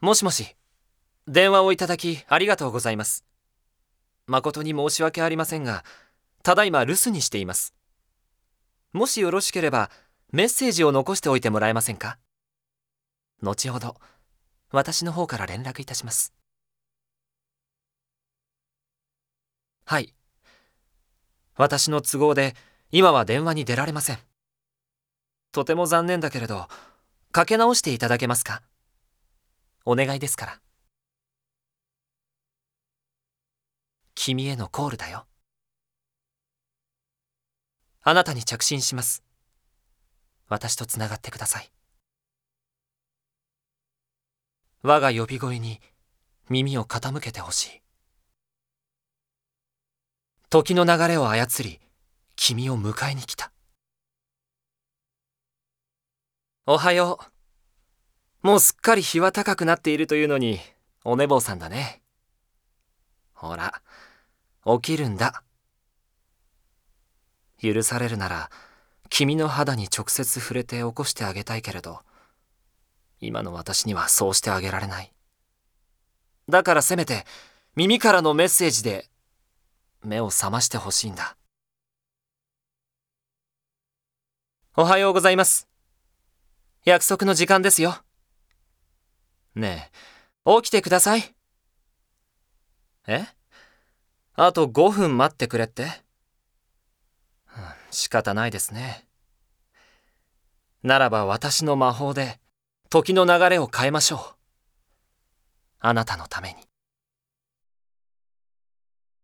もしもし、電話をいただきありがとうございます。誠に申し訳ありませんが、ただいま留守にしています。もしよろしければ、メッセージを残しておいてもらえませんか？後ほど、私の方から連絡いたします。はい。私の都合で、今は電話に出られません。とても残念だけれど、かけ直していただけますか？お願いですから。君へのコールだよ。あなたに着信します。私とつながってください。我が呼び声に耳を傾けてほしい。時の流れを操り、君を迎えに来た。おはよう。もうすっかり日は高くなっているというのに、お寝坊さんだね。ほら、起きるんだ。許されるなら、君の肌に直接触れて起こしてあげたいけれど、今の私にはそうしてあげられない。だからせめて、耳からのメッセージで、目を覚ましてほしいんだ。おはようございます。約束の時間ですよ。ねえ、起きてください。え？あと5分待ってくれって、うん仕方ないですね。ならば私の魔法で時の流れを変えましょう。あなたのために。